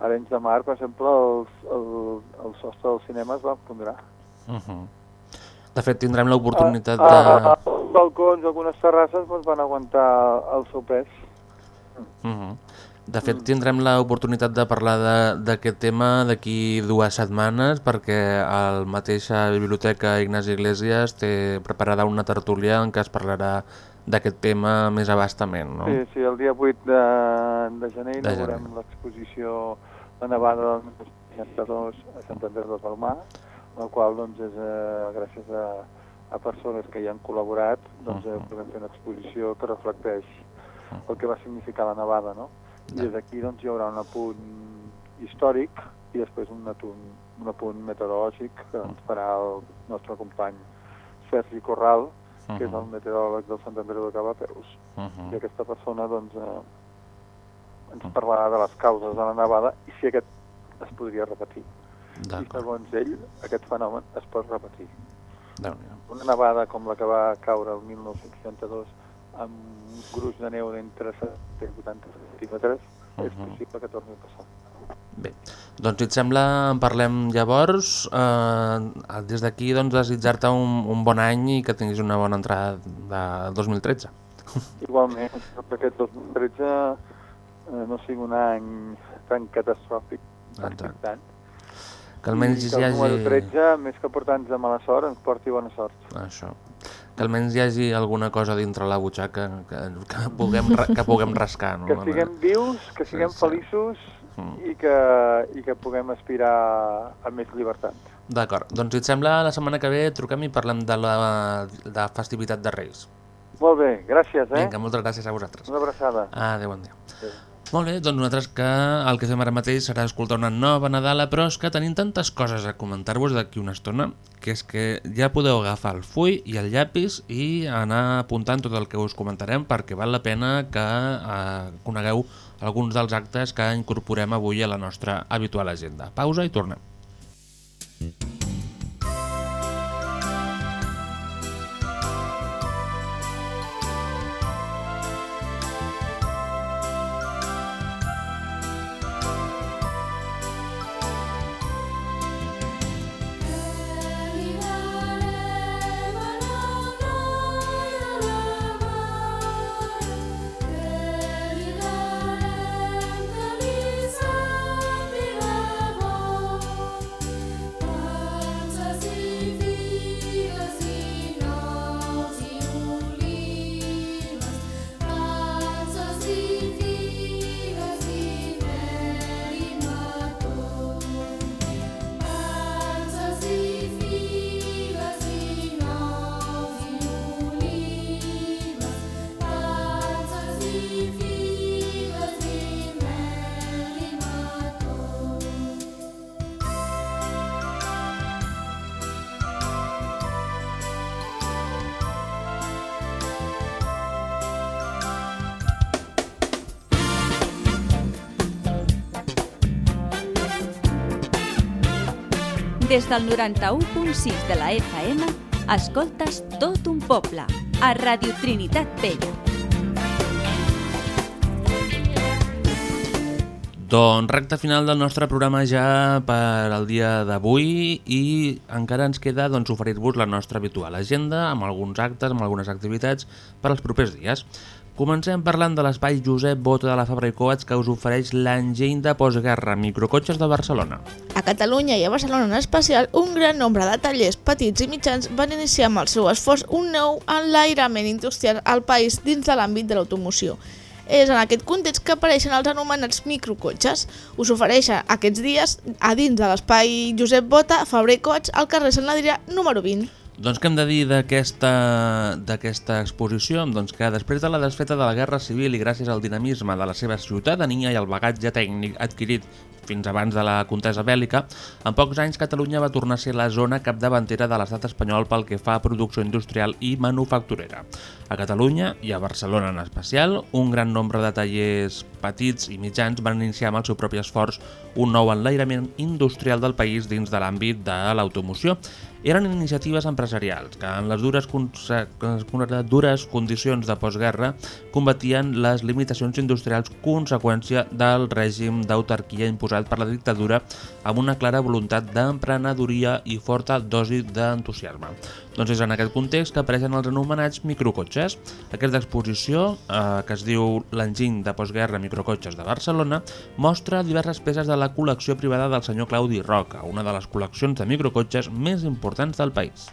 a Arenys de Mar, per exemple, els, el, el sostre del cinema es va enfondrar. Uh -huh. De fet, tindrem l'oportunitat Ah, ah, de... ah, els balcons, algunes terrasses, doncs, van aguantar el seu pes. Uh -huh. De fet, tindrem l'oportunitat de parlar de- d'aquest tema d'aquí dues setmanes perquè el mateixa Biblioteca Ignasi Iglesias té preparada una tertúlia en què es parlarà d'aquest tema més abastament, no? Sí, sí, el dia 8 de, de gener inaugurem l'exposició La nevada del 1962 a Sant Andrés del Palmar, la qual doncs, és eh, gràcies a, a persones que hi han col·laborat, doncs, eh, Mhm. podem fer una exposició que reflecteix el que va significar la nevada, no? I des d'aquí doncs, hi haurà un apunt històric i després un, apunt, un apunt meteorològic que ens farà el nostre company Sergi Corral, que és el meteoròleg del Sant Andreu de Cavapeus Uh -huh. i aquesta persona doncs, eh, ens parlarà de les causes de la nevada i si aquest es podria repetir. I segons ell, aquest fenomen es pot repetir. déu nhi Una nevada com la que va caure el 1962 amb un gruix de neu d'entre 70 i 80 centímetres, és Mhm. possible que torni a passar. Bé, doncs si et sembla en parlem llavors. Eh, des d'aquí doncs, desitjar-te un, un bon any i que tinguis una bona entrada de 2013. Igualment, que aquest 2013 eh, no sigui un any tan catastròfic, tan Exacte. impactant, Que almenys i hi que el número hagi... 13, més que portar-nos de mala sort, ens porti bona sort. Això. Que almenys hi hagi alguna cosa dintre la butxaca que, que, puguem, que puguem [LAUGHS] rascar. No? que siguem vius, que siguem sí. feliços Mm. i que, i que puguem aspirar a més llibertat. D'acord, doncs si et sembla, la setmana que ve truquem i parlem de la de festivitat de Reis. Molt bé, gràcies, eh? Vinga, moltes gràcies a vosaltres. Una abraçada. Adéu, bon dia. Adéu. Molt bé, doncs nosaltres que el que fem ara mateix serà escoltar una nova Nadala, però és que tenim tantes coses a comentar-vos d'aquí una estona, que és que ja podeu agafar el full i el llapis i anar apuntant tot el que us comentarem perquè val la pena que eh, conegueu alguns dels actes que incorporem avui a la nostra habitual agenda. Pausa i tornem. Feliç Des del 91.6 de la FM, escoltes tot un poble, a Radio Trinitat Vella. Doncs recte final del nostre programa ja per al dia d'avui i encara ens queda doncs, oferir-vos la nostra habitual agenda amb alguns actes, amb algunes activitats per als propers dies. Comencem parlant de l'espai Josep Bota de la Fabra i Coats que us ofereix l'enginy de postguerra microcotxes de Barcelona. A Catalunya i a Barcelona en especial, un gran nombre de tallers petits i mitjans van iniciar amb el seu esforç un nou enlairament industrial al país dins de l'àmbit de l'automoció. És en aquest context que apareixen els anomenats microcotxes. Us ofereixen aquests dies a dins de l'espai Josep Bota, Fabra i Coats, al carrer Sant Adrià número 20. Doncs què hem de dir d'aquesta exposició? Doncs que després de la desfeta de la Guerra Civil i gràcies al dinamisme de la seva ciutadania i al bagatge tècnic adquirit fins abans de la contesa bèl·lica, en pocs anys Catalunya va tornar a ser la zona capdavantera de l'estat espanyol pel que fa a producció industrial i manufacturera. A Catalunya, i a Barcelona en especial, un gran nombre de tallers petits i mitjans van iniciar amb el seu propi esforç un nou enlairament industrial del país dins de l'àmbit de l'automoció. Eren iniciatives empresarials que en les dures, conse- dures condicions de postguerra combatien les limitacions industrials conseqüència del règim d'autarquia imposat per la dictadura amb una clara voluntat d'emprenedoria i forta dosi d'entusiasme. Doncs és en aquest context que apareixen els anomenats microcotxes. Aquesta exposició, eh, que es diu L'enginy de postguerra microcotxes de Barcelona, mostra diverses peces de la col·lecció privada del senyor Claudi Roca, una de les col·leccions de microcotxes més importants del país.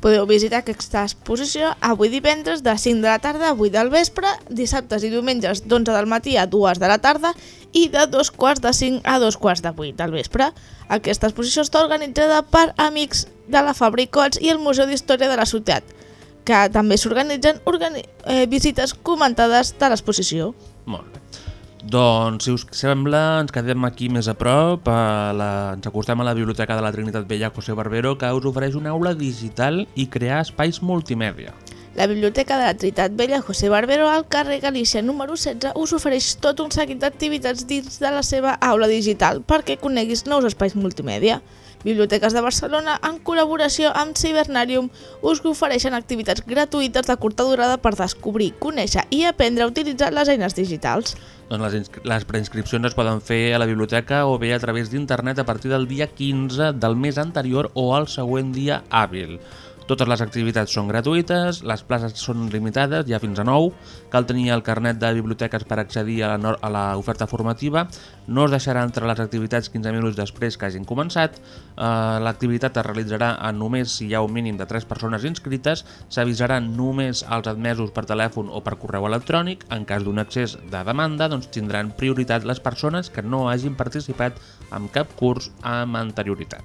Podeu visitar aquesta exposició avui divendres de 5 de la tarda a 8 del vespre, dissabtes i diumenges d'11 del matí a 2 de la tarda i de 2 quarts de 5 a 2 quarts de 8 del vespre. Aquesta exposició està organitzada per amics de la Fabricots i el Museu d'Història de la Ciutat, que també s'organitzen organi eh, visites comentades de l'exposició. Molt bé. Doncs, si us sembla, ens quedem aquí més a prop, a la, ens acostem a la Biblioteca de la Trinitat Vella José Barbero, que us ofereix una aula digital i crear espais multimèdia. La Biblioteca de la Tritat Vella José Barbero al carrer Galícia número 16 us ofereix tot un seguit d'activitats dins de la seva aula digital perquè coneguis nous espais multimèdia. Biblioteques de Barcelona, en col·laboració amb Cibernarium, us ofereixen activitats gratuïtes de curta durada per descobrir, conèixer i aprendre a utilitzar les eines digitals. Doncs les, les preinscripcions es poden fer a la biblioteca o bé a través d'internet a partir del dia 15 del mes anterior o al següent dia hàbil. Totes les activitats són gratuïtes, les places són limitades, ha fins a 9, cal tenir el carnet de biblioteques per accedir a l'oferta formativa, no es deixarà entrar les activitats 15 minuts després que hagin començat, eh, l'activitat es realitzarà només si hi ha un mínim de 3 persones inscrites, s'avisaran només als admesos per telèfon o per correu electrònic, en cas d'un accés de demanda doncs tindran prioritat les persones que no hagin participat en cap curs amb anterioritat.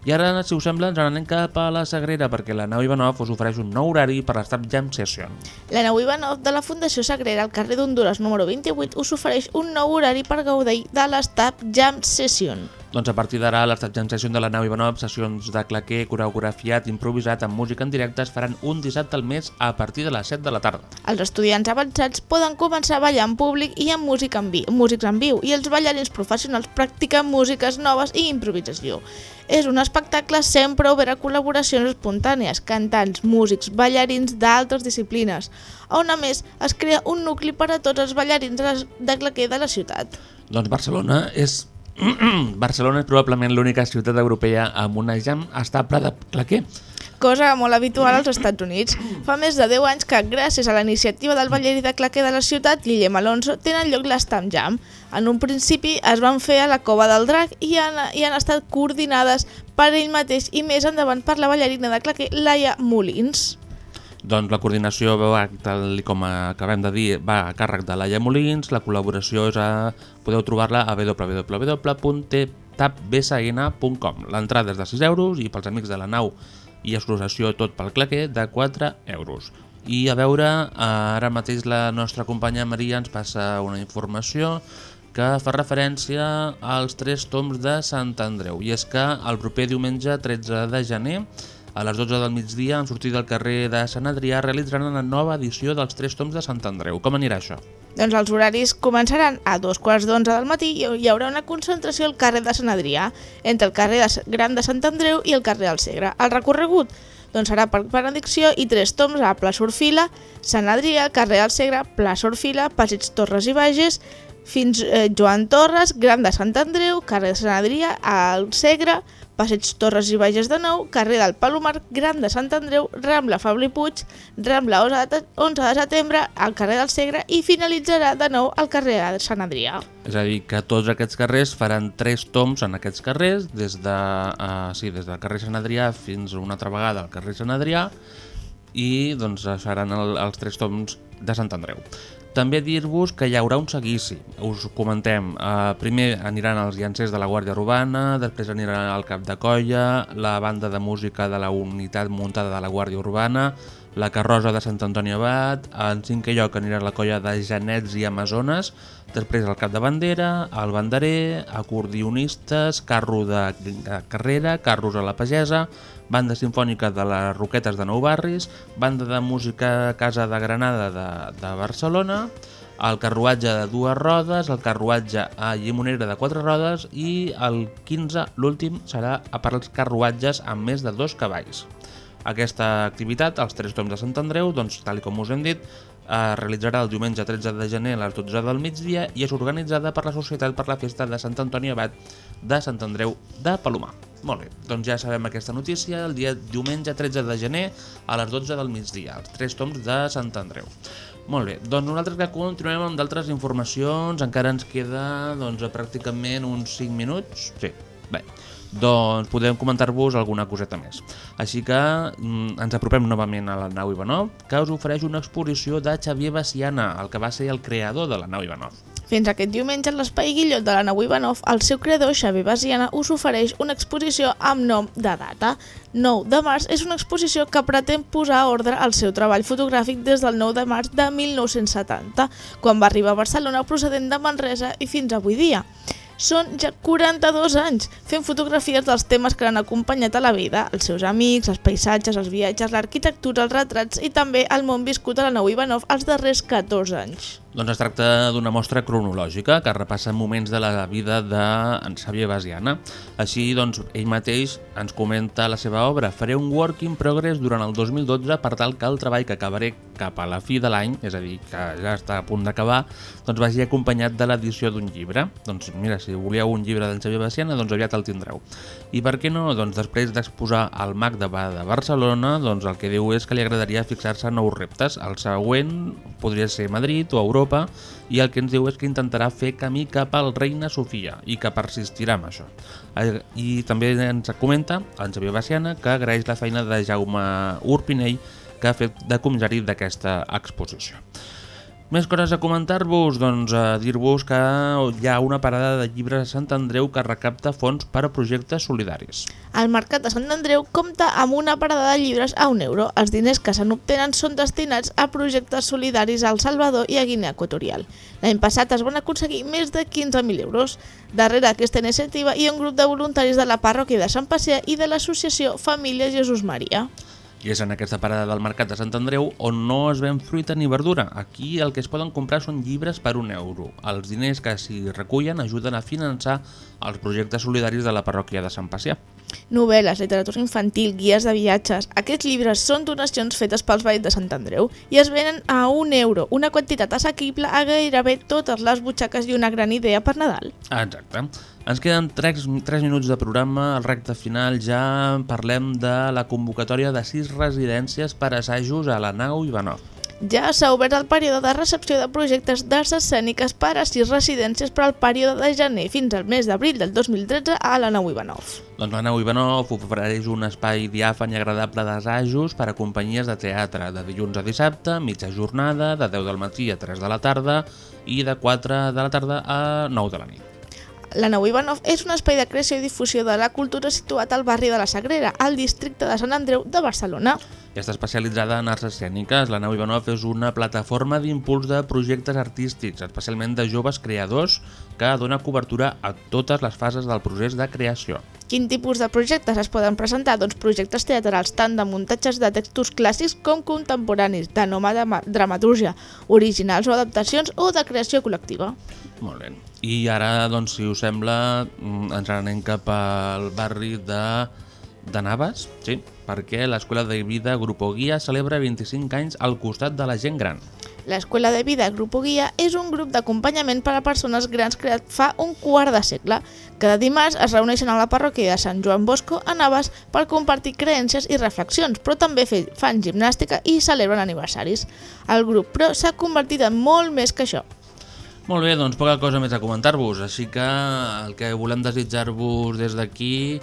I ara, si us sembla, ens n'anem cap a la Sagrera perquè la nau Ivanov us ofereix un nou horari per l'Estat Jam Session. La nau Ivanov de la Fundació Sagrera al carrer d'Honduras número 28 us ofereix un nou horari per gaudir de l'Estab Jam Session. Doncs a partir d'ara, l'Estat Jam Session de la nau Ivanov, sessions de claquer, coreografiat, improvisat amb música en directe es faran un dissabte al mes a partir de les 7 de la tarda. Els estudiants avançats poden començar a ballar en públic i amb música en vi, músics en viu i els ballarins professionals practiquen músiques noves i improvisació. És un espectacle sempre obert a col·laboracions espontànies, cantants, músics, ballarins d'altres disciplines, on a més es crea un nucli per a tots els ballarins de, claquer de la ciutat. Doncs Barcelona és... [CLEARS THROAT] Barcelona és probablement l'única ciutat europea amb una jam estable de claquer. Cosa molt habitual als Estats Units. Fa més de 10 anys que, gràcies a la iniciativa del ballarí de claquer de la ciutat, Guillem Alonso, tenen lloc l'Stam Jam. En un principi es van fer a la Cova del Drac i han, i han estat coordinades per ell mateix i més endavant per la ballarina de claquer Laia Molins. Doncs la coordinació, tal com acabem de dir, va a càrrec de Laia Molins, la col·laboració és a... podeu trobar-la a www.tapbsn.com. L'entrada és de 6 euros i pels amics de la nau i associació tot pel claquer de 4 euros. I a veure, ara mateix la nostra companya Maria ens passa una informació que fa referència als tres toms de Sant Andreu. I és que el proper diumenge 13 de gener A les 12 del migdia, en sortir del carrer de Sant Adrià, realitzaran una nova edició dels Tres Toms de Sant Andreu. Com anirà això? Doncs els horaris començaran a dos quarts d'onze del matí i hi haurà una concentració al carrer de Sant Adrià, entre el carrer de Gran de Sant Andreu i el carrer del Segre. El recorregut doncs, serà per benedicció i tres toms a plaça Orfila, Sant Adrià, carrer del Segre, plaça Orfila, Passeig Torres i Bages, fins eh, Joan Torres, Gran de Sant Andreu, carrer de Sant Adrià, al Segre, Passeig Torres i Bages de Nou, carrer del Palomar, Gran de Sant Andreu, Rambla Fabri Puig, Rambla 11 de, 11 de setembre, al carrer del Segre i finalitzarà de nou al carrer de Sant Adrià. És a dir, que tots aquests carrers faran tres toms en aquests carrers, des, de, uh, sí, des del carrer Sant Adrià fins una altra vegada al carrer Sant Adrià, i doncs seran el, els tres toms de Sant Andreu. També dir-vos que hi haurà un seguici, us comentem. Uh, primer aniran els llancers de la Guàrdia Urbana, després anirà el cap de colla, la banda de música de la unitat muntada de la Guàrdia Urbana, la carrosa de Sant Antoni Abat, en cinquè lloc anirà la colla de Janets i Amazones, després el cap de bandera, el banderer, acordionistes, carro de carrera, carros a la pagesa, banda sinfònica de les Roquetes de Nou Barris, banda de música Casa de Granada de, de Barcelona, el carruatge de dues rodes, el carruatge a llimonera de quatre rodes i el 15, l'últim, serà per als carruatges amb més de dos cavalls. Aquesta activitat, els tres toms de Sant Andreu, doncs, tal com us hem dit, es realitzarà el diumenge 13 de gener a les 12 del migdia i és organitzada per la Societat per la Festa de Sant Antoni Abat de Sant Andreu de Palomar. Molt bé, doncs ja sabem aquesta notícia, el dia diumenge 13 de gener a les 12 del migdia, els tres toms de Sant Andreu. Molt bé, doncs nosaltres que continuem amb d'altres informacions, encara ens queda doncs, pràcticament uns 5 minuts. Sí, bé, doncs podem comentar-vos alguna coseta més. Així que mm, ens apropem novament a la nau Ivanov, que us ofereix una exposició de Xavier Baciana, el que va ser el creador de la nau Ivanov. Fins aquest diumenge, l'Espai Guillot de la Nau Ivanov, el seu creador, Xavier Basiana, us ofereix una exposició amb nom de data. 9 de març és una exposició que pretén posar a ordre el seu treball fotogràfic des del 9 de març de 1970, quan va arribar a Barcelona procedent de Manresa i fins avui dia. Són ja 42 anys fent fotografies dels temes que l'han acompanyat a la vida, els seus amics, els paisatges, els viatges, l'arquitectura, els retrats i també el món viscut a la Nau Ivanov els darrers 14 anys. Doncs es tracta d'una mostra cronològica que repassa moments de la vida de en Xavier Basiana. Així, doncs, ell mateix ens comenta la seva obra. Faré un work in progress durant el 2012 per tal que el treball que acabaré cap a la fi de l'any, és a dir, que ja està a punt d'acabar, doncs vagi acompanyat de l'edició d'un llibre. Doncs mira, si volíeu un llibre d'en Xavier Basiana, doncs aviat el tindreu. I per què no? Doncs després d'exposar al MAC de, de Barcelona, doncs el que diu és que li agradaria fixar-se en nous reptes. El següent podria ser Madrid o Europa, i el que ens diu és que intentarà fer camí cap al Reina Sofia i que persistirà amb això. Eh, I també ens comenta en Xavier Baciana que agraeix la feina de Jaume Urpinell que ha fet de comissari d'aquesta exposició. Més coses a comentar-vos, doncs a dir-vos que hi ha una parada de llibres a Sant Andreu que recapta fons per a projectes solidaris. El Mercat de Sant Andreu compta amb una parada de llibres a un euro. Els diners que se n'obtenen són destinats a projectes solidaris al Salvador i a Guinea Equatorial. L'any passat es van aconseguir més de 15.000 euros. Darrere aquesta iniciativa hi ha un grup de voluntaris de la parròquia de Sant Pacià i de l'associació Família Jesús Maria. I és en aquesta parada del Mercat de Sant Andreu on no es ven fruita ni verdura. Aquí el que es poden comprar són llibres per un euro. Els diners que s'hi recullen ajuden a finançar els projectes solidaris de la parròquia de Sant Pacià. Novel·les, literatura infantil, guies de viatges... Aquests llibres són donacions fetes pels veïns de Sant Andreu i es venen a un euro, una quantitat assequible a gairebé totes les butxaques i una gran idea per Nadal. Exacte. Ens queden 3, 3 minuts de programa, al recte final ja parlem de la convocatòria de 6 residències per assajos a la nau Ivanov. Ja s'ha obert el període de recepció de projectes d'arts escèniques per a sis residències per al període de gener fins al mes d'abril del 2013 a la nau Ivanov. Doncs la nau Ivanov ofereix un espai diàfan i agradable d'assajos per a companyies de teatre de dilluns a dissabte, mitja jornada, de 10 del matí a 3 de la tarda i de 4 de la tarda a 9 de la nit. La nau Ivanov és un espai de creació i difusió de la cultura situat al barri de la Sagrera, al districte de Sant Andreu de Barcelona. I està especialitzada en arts escèniques. La nau Ivanov és una plataforma d'impuls de projectes artístics, especialment de joves creadors, que dona cobertura a totes les fases del procés de creació. Quin tipus de projectes es poden presentar? Doncs projectes teatrals tant de muntatges de textos clàssics com contemporanis, de nova dramatúrgia, originals o adaptacions o de creació col·lectiva. Molt bé. I ara, doncs, si us sembla, mm, ens anem cap al barri de, de Navas, sí, perquè l'Escola de Vida Grupo Guia celebra 25 anys al costat de la gent gran. L'Escola de Vida Grupo Guia és un grup d'acompanyament per a persones grans creat fa un quart de segle. Cada dimarts es reuneixen a la parròquia de Sant Joan Bosco a Navas per compartir creences i reflexions, però també fan gimnàstica i celebren aniversaris. El grup, però, s'ha convertit en molt més que això. Molt bé, doncs poca cosa més a comentar-vos, així que el que volem desitjar-vos des d'aquí,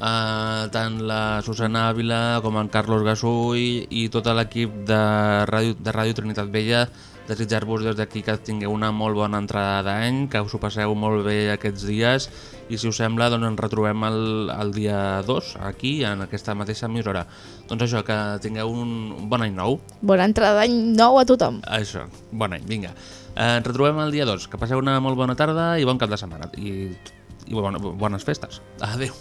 eh, tant la Susana Ávila com en Carlos Gasull i tot l'equip de Ràdio, de Ràdio Trinitat Vella, desitjar-vos des d'aquí que tingueu una molt bona entrada d'any, que us ho passeu molt bé aquests dies i si us sembla doncs ens retrobem el, el dia 2 aquí en aquesta mateixa emissora. Doncs això, que tingueu un, un bon any nou. Bona entrada d'any nou a tothom. Això, bon any, vinga. Eh, ens retrobem el dia 2. Que passeu una molt bona tarda i bon cap de setmana. I, i bona, bones festes. Adéu.